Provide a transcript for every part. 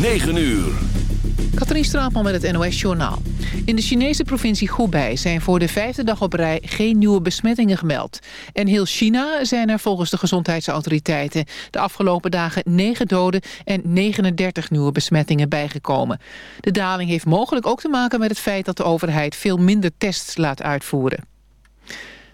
9 uur. Katrien Straatman met het NOS-journaal. In de Chinese provincie Hubei zijn voor de vijfde dag op rij geen nieuwe besmettingen gemeld. En heel China zijn er volgens de gezondheidsautoriteiten de afgelopen dagen 9 doden en 39 nieuwe besmettingen bijgekomen. De daling heeft mogelijk ook te maken met het feit dat de overheid veel minder tests laat uitvoeren.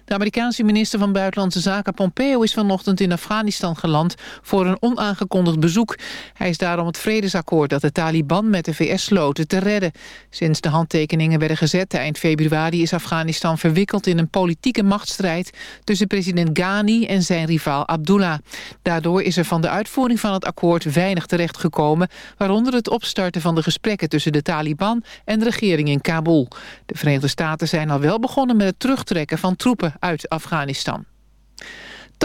De Amerikaanse minister van Buitenlandse Zaken Pompeo is vanochtend in Afghanistan geland voor een onaangekondigd bezoek. Hij is daarom het vredesakkoord dat de Taliban met de VS sloten te redden. Sinds de handtekeningen werden gezet eind februari is Afghanistan verwikkeld in een politieke machtsstrijd tussen president Ghani en zijn rivaal Abdullah. Daardoor is er van de uitvoering van het akkoord weinig terechtgekomen, waaronder het opstarten van de gesprekken tussen de Taliban en de regering in Kabul. De Verenigde Staten zijn al wel begonnen met het terugtrekken van troepen uit Afghanistan. 80%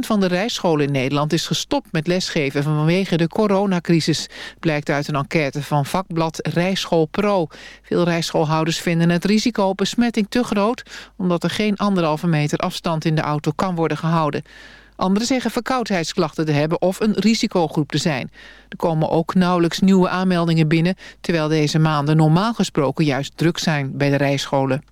van de rijscholen in Nederland is gestopt met lesgeven vanwege de coronacrisis, blijkt uit een enquête van vakblad Rijschool Pro. Veel rijschoolhouders vinden het risico op besmetting te groot, omdat er geen anderhalve meter afstand in de auto kan worden gehouden. Anderen zeggen verkoudheidsklachten te hebben of een risicogroep te zijn. Er komen ook nauwelijks nieuwe aanmeldingen binnen, terwijl deze maanden normaal gesproken juist druk zijn bij de rijscholen.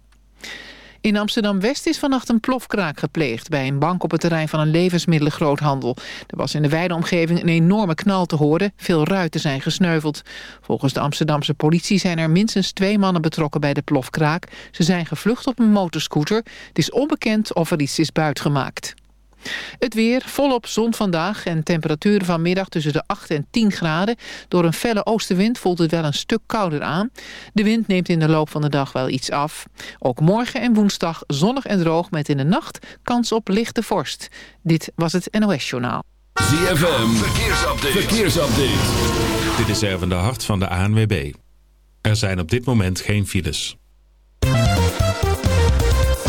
In Amsterdam-West is vannacht een plofkraak gepleegd... bij een bank op het terrein van een levensmiddelengroothandel. Er was in de wijde omgeving een enorme knal te horen. Veel ruiten zijn gesneuveld. Volgens de Amsterdamse politie zijn er minstens twee mannen betrokken bij de plofkraak. Ze zijn gevlucht op een motorscooter. Het is onbekend of er iets is buitgemaakt. Het weer, volop zon vandaag en temperaturen vanmiddag tussen de 8 en 10 graden. Door een felle oostenwind voelt het wel een stuk kouder aan. De wind neemt in de loop van de dag wel iets af. Ook morgen en woensdag zonnig en droog met in de nacht kans op lichte vorst. Dit was het NOS Journaal. ZFM, verkeersupdate. verkeersupdate. Dit is Erwin de Hart van de ANWB. Er zijn op dit moment geen files.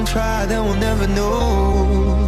won't try, then we'll never know.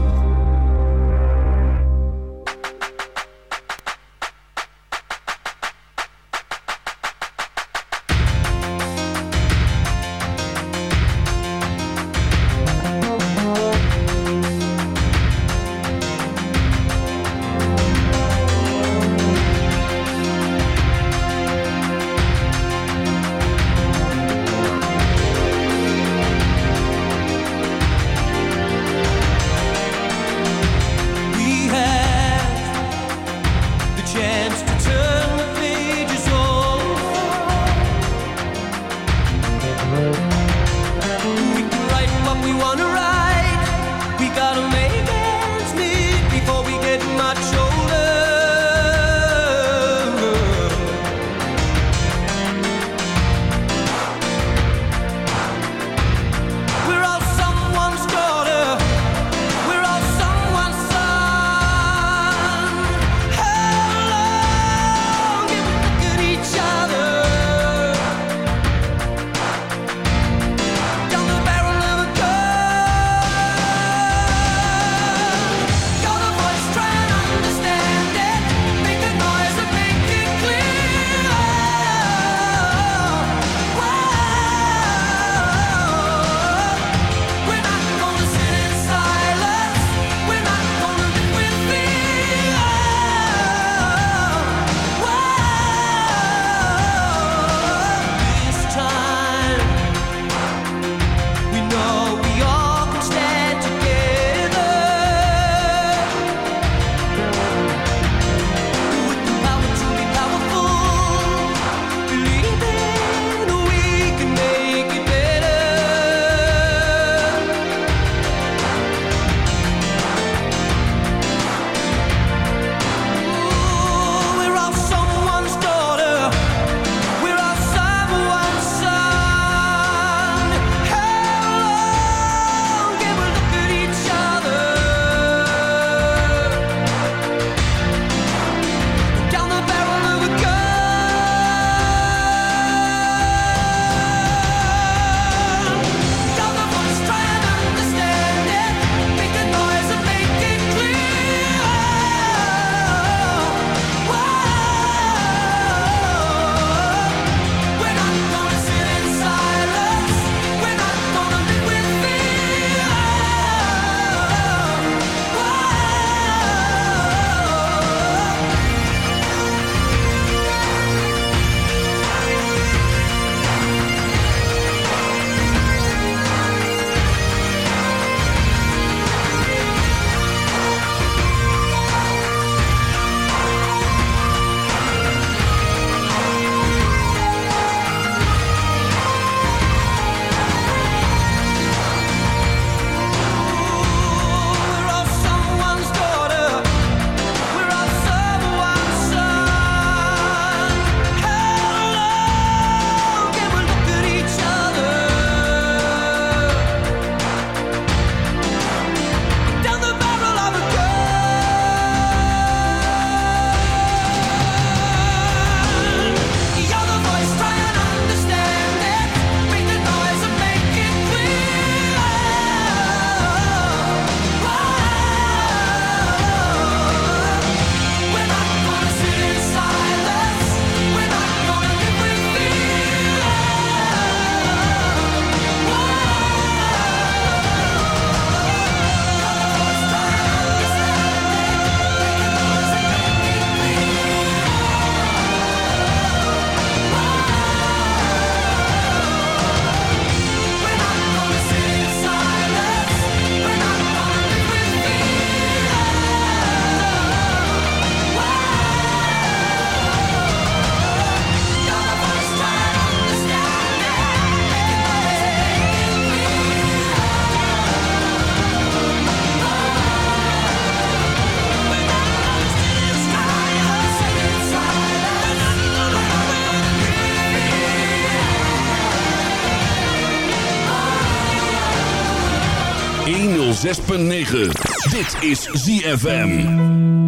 106.9. Dit is ZFM.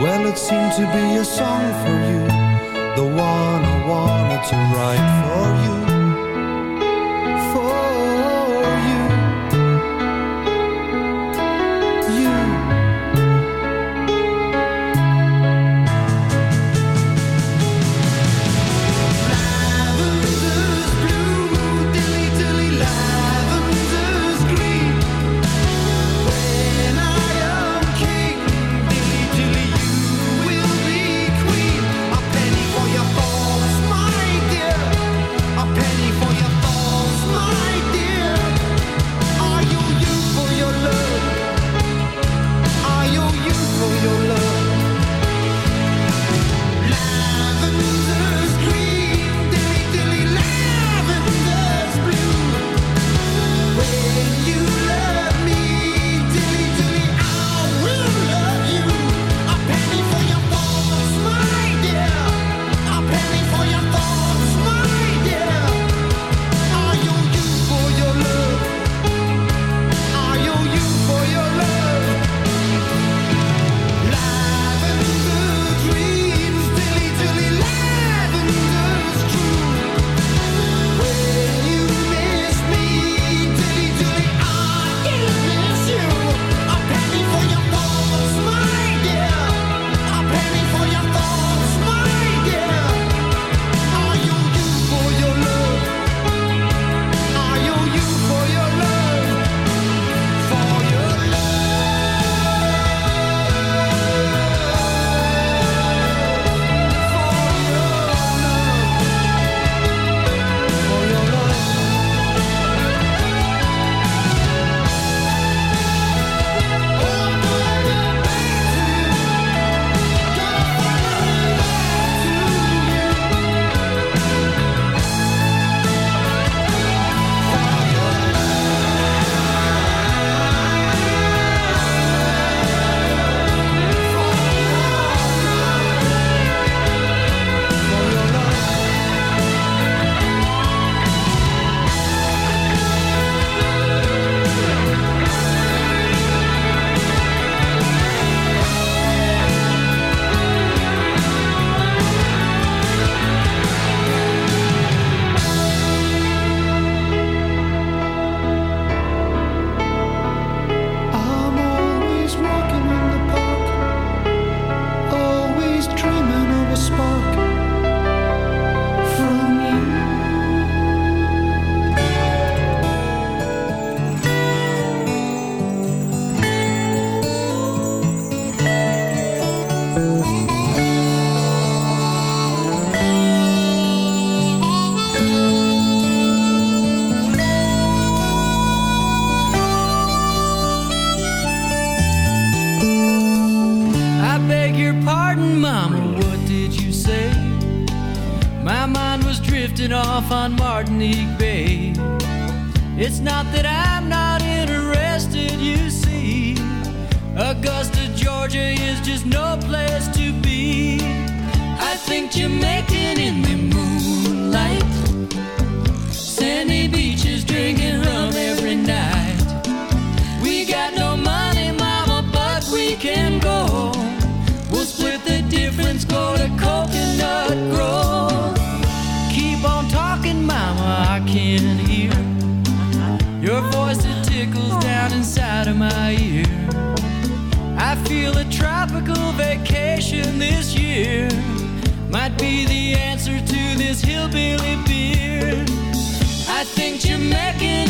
Well, it seemed to be a song for you, the one I wanted to write for you. this year might be the answer to this hillbilly beer. I think Jamaican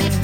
it.